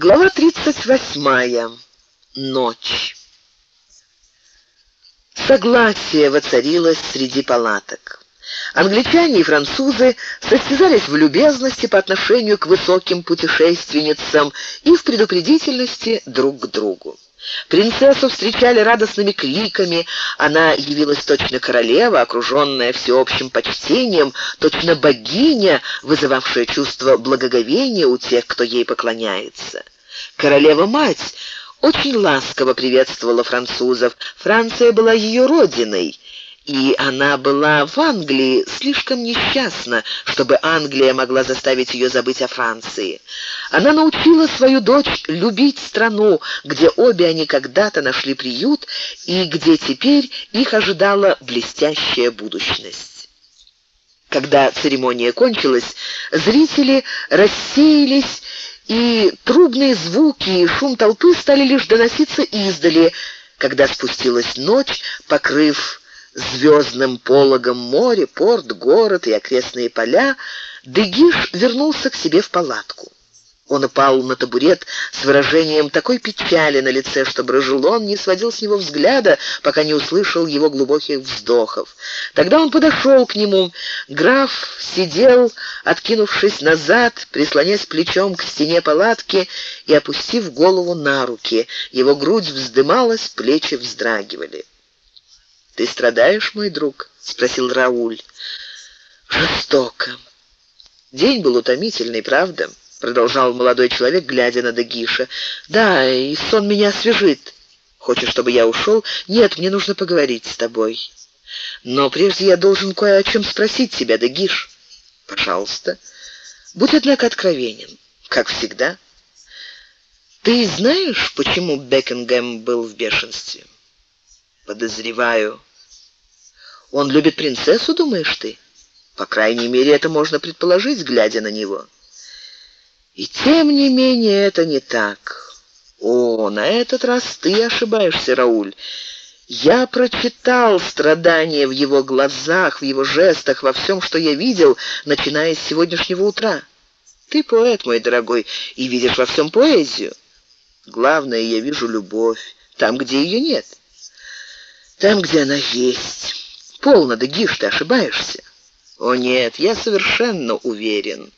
Глава 38. Ночь. Согласие воцарилось среди палаток. Англичане и французы состязались в любезности по отношению к высоким путешественницам и в предупредительности друг к другу. Принцессу встречали радостными криками. Она явилась точно королева, окруженная всеобщим почтением, точно богиня, вызывавшая чувство благоговения у тех, кто ей поклоняется. Королева-мать очень ласково приветствовала французов. Франция была ее родиной, и она была в Англии слишком несчастна, чтобы Англия могла заставить ее забыть о Франции. Она научила свою дочь любить страну, где обе они когда-то нашли приют и где теперь их ожидала блестящая будущность. Когда церемония кончилась, зрители рассеялись и трубные звуки и шум толпы стали лишь доноситься издали, когда спустилась ночь, покрыв звездным пологом море, порт, город и окрестные поля, Дегиш вернулся к себе в палатку. Он упал на табурет с выражением такой печали на лице, что Брожелон не сводил с него взгляда, пока не услышал его глубоких вздохов. Тогда он подошел к нему. Граф сидел, откинувшись назад, прислонясь плечом к стене палатки и опустив голову на руки. Его грудь вздымалась, плечи вздрагивали. «Ты страдаешь, мой друг?» — спросил Рауль. «Жестоко. День был утомительный, правда?» продолжал молодой человек, глядя на Дагиша. Да, и сон меня освежит. Хочешь, чтобы я ушел? Нет, мне нужно поговорить с тобой. Но прежде я должен кое о чем спросить тебя, Дагиш. Пожалуйста. Будь однако откровенен, как всегда. Ты знаешь, почему Бекингем был в бешенстве? Подозреваю. Он любит принцессу, думаешь ты? По крайней мере, это можно предположить, глядя на него. И тем не менее это не так. О, на этот раз ты ошибаешься, Рауль. Я прочитал страдания в его глазах, в его жестах, во всем, что я видел, начиная с сегодняшнего утра. Ты поэт, мой дорогой, и видишь во всем поэзию. Главное, я вижу любовь там, где ее нет. Там, где она есть. Полно, Дагиш, ты ошибаешься. О нет, я совершенно уверен.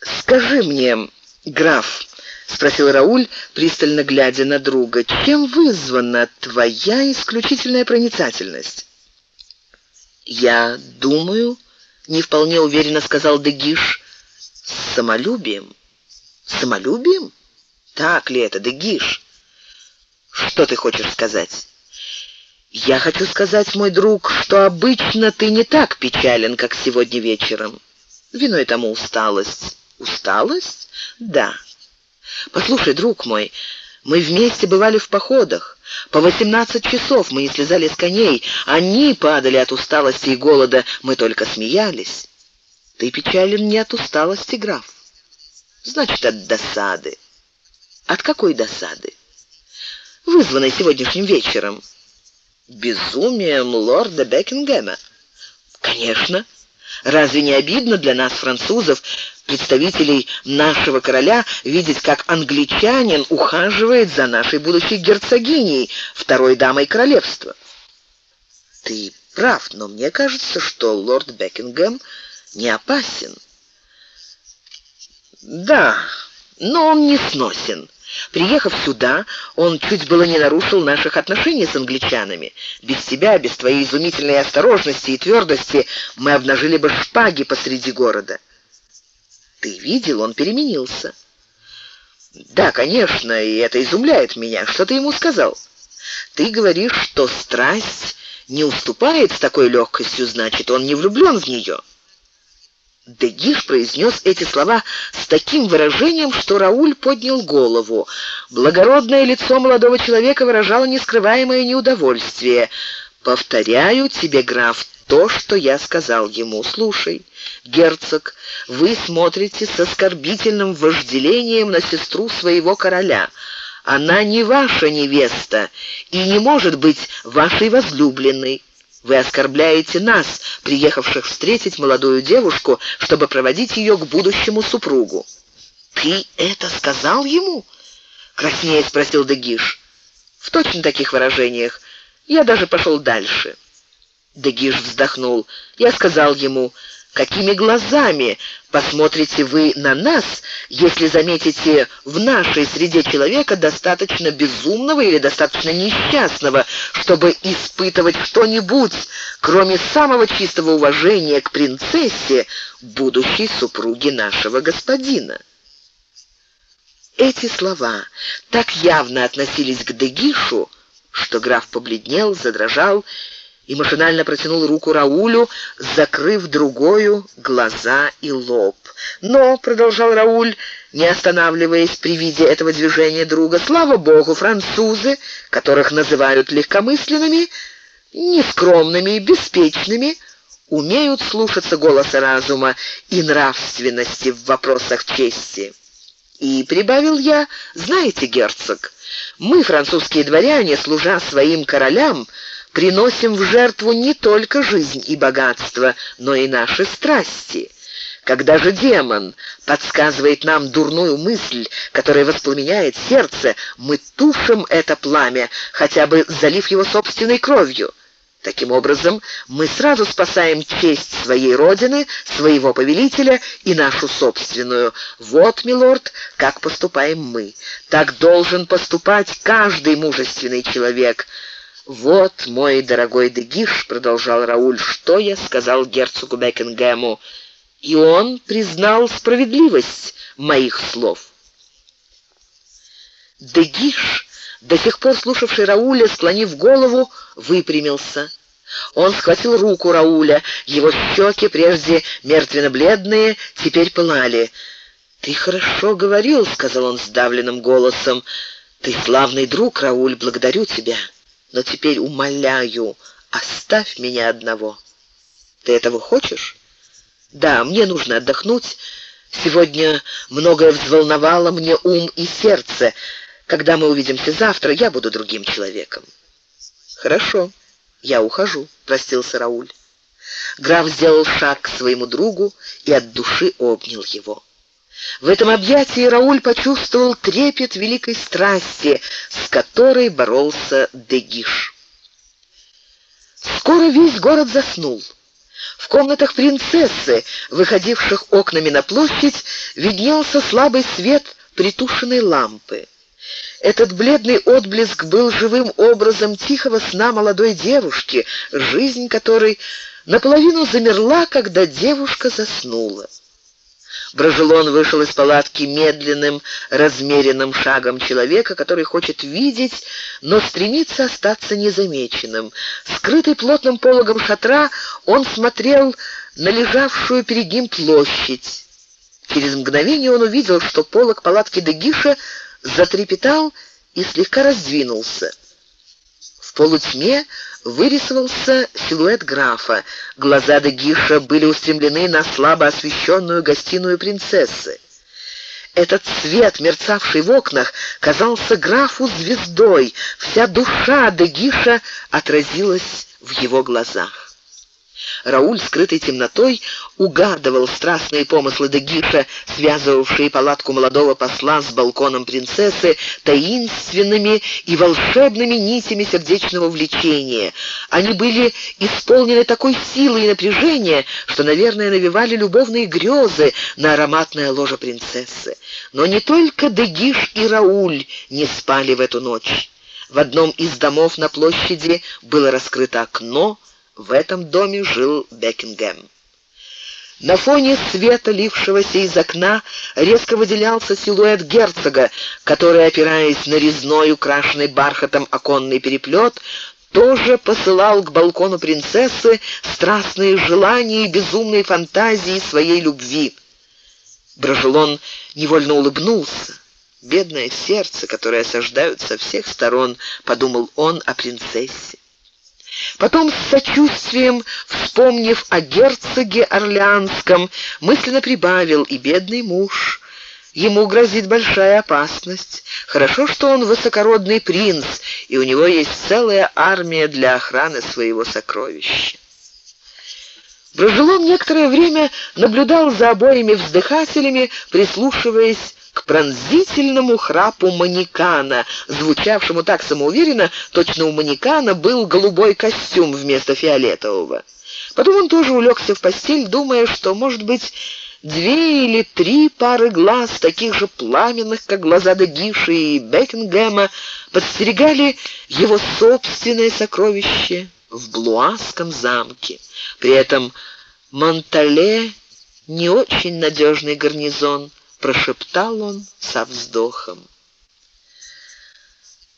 Скажи мне, граф, спросил Рауль, пристально глядя на друга, чем вызвана твоя исключительная проницательность? Я думаю, не вполне уверенно сказал Дегиш, с самолюбием. Самолюбием? Так ли это, Дегиш? Что ты хочешь сказать? Я хочу сказать, мой друг, что обычно ты не так печален, как сегодня вечером. Виной тому усталость. Усталость? Да. Послушай, друг мой, мы вместе бывали в походах. По восемнадцать часов мы не слезали с коней. Они падали от усталости и голода, мы только смеялись. Ты печален не от усталости, граф. Значит, от досады. От какой досады? Вызванной сегодняшним вечером. Безумием лорда Бекингема. Конечно. Разве не обидно для нас, французов, представителей нашего короля, видеть, как англичанин ухаживает за нашей будущей герцогиней, второй дамой королевства? Ты прав, но мне кажется, что лорд Бекингем не опасен. Да, но он не сносен. Приехав сюда, он чуть было не нарушил наших отношений с англичанами. Без тебя, без твоей изумительной осторожности и твердости мы обнажили бы шпаги посреди города. Ты видел, он переменился. Да, конечно, и это изумляет меня. Что ты ему сказал? Ты говоришь, что страсть не уступает с такой легкостью, значит, он не влюблен в нее. Дегиш произнес эти слова с таким выражением, что Рауль поднял голову. Благородное лицо молодого человека выражало нескрываемое неудовольствие. «Повторяю тебе, граф, то, что я сказал ему. Слушай, герцог, вы смотрите с оскорбительным вожделением на сестру своего короля. Она не ваша невеста и не может быть вашей возлюбленной. Вы оскорбляете нас, приехавших встретить молодую девушку, чтобы проводить ее к будущему супругу. Ты это сказал ему? краснея спросил Дегиш. В точно таких выражениях. Я даже пошел дальше. Дегиш вздохнул. Я сказал ему: Какими глазами посмотрите вы на нас, если заметите в нашей среде человека достаточно безумного или достаточно несчастного, чтобы испытывать что-нибудь, кроме самого чистого уважения к принцессе, будущей супруге нашего господина? Эти слова так явно относились к Дегишу, что граф побледнел, задрожал и машинально протянул руку Раулю, закрыв другую глаза и лоб. Но, продолжал Рауль, не останавливаясь при виде этого движения друга, слава богу, французы, которых называют легкомысленными, нескромными и беспечными, умеют слушаться голоса разума и нравственности в вопросах чести. И прибавил я, знаете, герцог, мы, французские дворяне, служа своим королям, приносим в жертву не только жизнь и богатство, но и наши страсти. Когда же демон подсказывает нам дурную мысль, которая воспламеняет сердце, мы тушим это пламя, хотя бы залив его собственной кровью. Таким образом, мы сразу спасаем честь своей родины, своего повелителя и нашу собственную. Вот, милорд, как поступаем мы. Так должен поступать каждый мужественный человек. Вот, мой дорогой Дегиш, продолжал Рауль, что я сказал герцогу Бекингему, и он признал справедливость моих слов. Дегиш до сих пор слушавший Рауля, склонив голову, выпрямился. Он схватил руку Рауля, его щеки, прежде мертвенно-бледные, теперь пылали. «Ты хорошо говорил», — сказал он сдавленным голосом. «Ты славный друг, Рауль, благодарю тебя. Но теперь умоляю, оставь меня одного. Ты этого хочешь?» «Да, мне нужно отдохнуть. Сегодня многое взволновало мне ум и сердце. Когда мы увидимся завтра, я буду другим человеком. Хорошо. Я ухожу, простился Рауль. Граф сделал шаг к своему другу и от души обнял его. В этом объятии Рауль почувствовал трепет великой страсти, с которой боролся Дегиш. Скоро весь город заснул. В комнатах принцессы, выходивших окнами на площадь, виднелся слабый свет притушенной лампы. Этот бледный отблеск был живым образом тихого сна молодой девушки, жизнь которой наполовину замерла, когда девушка заснула. Брожелон вышел из палатки медленным, размеренным шагом человека, который хочет видеть, но стремится остаться незамеченным. Скрытый плотным пологом шатра, он смотрел на лежавшую перед ним площадь. Через мгновение он увидел, что полог палатки Дегиша затрепетал и слегка раздвинулся. В полутьме вырисовался силуэт графа. Глаза Дегиша были устремлены на слабо освещенную гостиную принцессы. Этот свет, мерцавший в окнах, казался графу звездой. Вся душа Дегиша отразилась в его глазах. Рауль, скрытый темнотой, угадывал страстные помыслы Дегиша, связывавшие палатку молодого посла с балконом принцессы таинственными и волшебными нитями сердечного влечения. Они были исполнены такой силы и напряжения, что, наверное, навевали любовные грезы на ароматное ложе принцессы. Но не только Дегиш и Рауль не спали в эту ночь. В одном из домов на площади было раскрыто окно, в этом доме жил Бекингем. На фоне света, лившегося из окна, резко выделялся силуэт герцога, который, опираясь на резной, украшенный бархатом оконный переплет, тоже посылал к балкону принцессы страстные желания и безумные фантазии своей любви. Брожелон невольно улыбнулся. Бедное сердце, которое осаждают со всех сторон, подумал он о принцессе. Потом с сочувствием, вспомнив о герцоге Орлеанском, мысленно прибавил и бедный муж. Ему грозит большая опасность. Хорошо, что он высокородный принц, и у него есть целая армия для охраны своего сокровища. Брожелон некоторое время наблюдал за обоими вздыхателями, прислушиваясь к пронзительному храпу манекана, звучавшему так самоуверенно, точно у манекана был голубой костюм вместо фиолетового. Потом он тоже улегся в постель, думая, что, может быть, две или три пары глаз, таких же пламенных, как глаза Дегиши и Бекингема, подстерегали его собственное сокровище в Блуаском замке. При этом Монтале не очень надежный гарнизон, прошептал он со вздохом.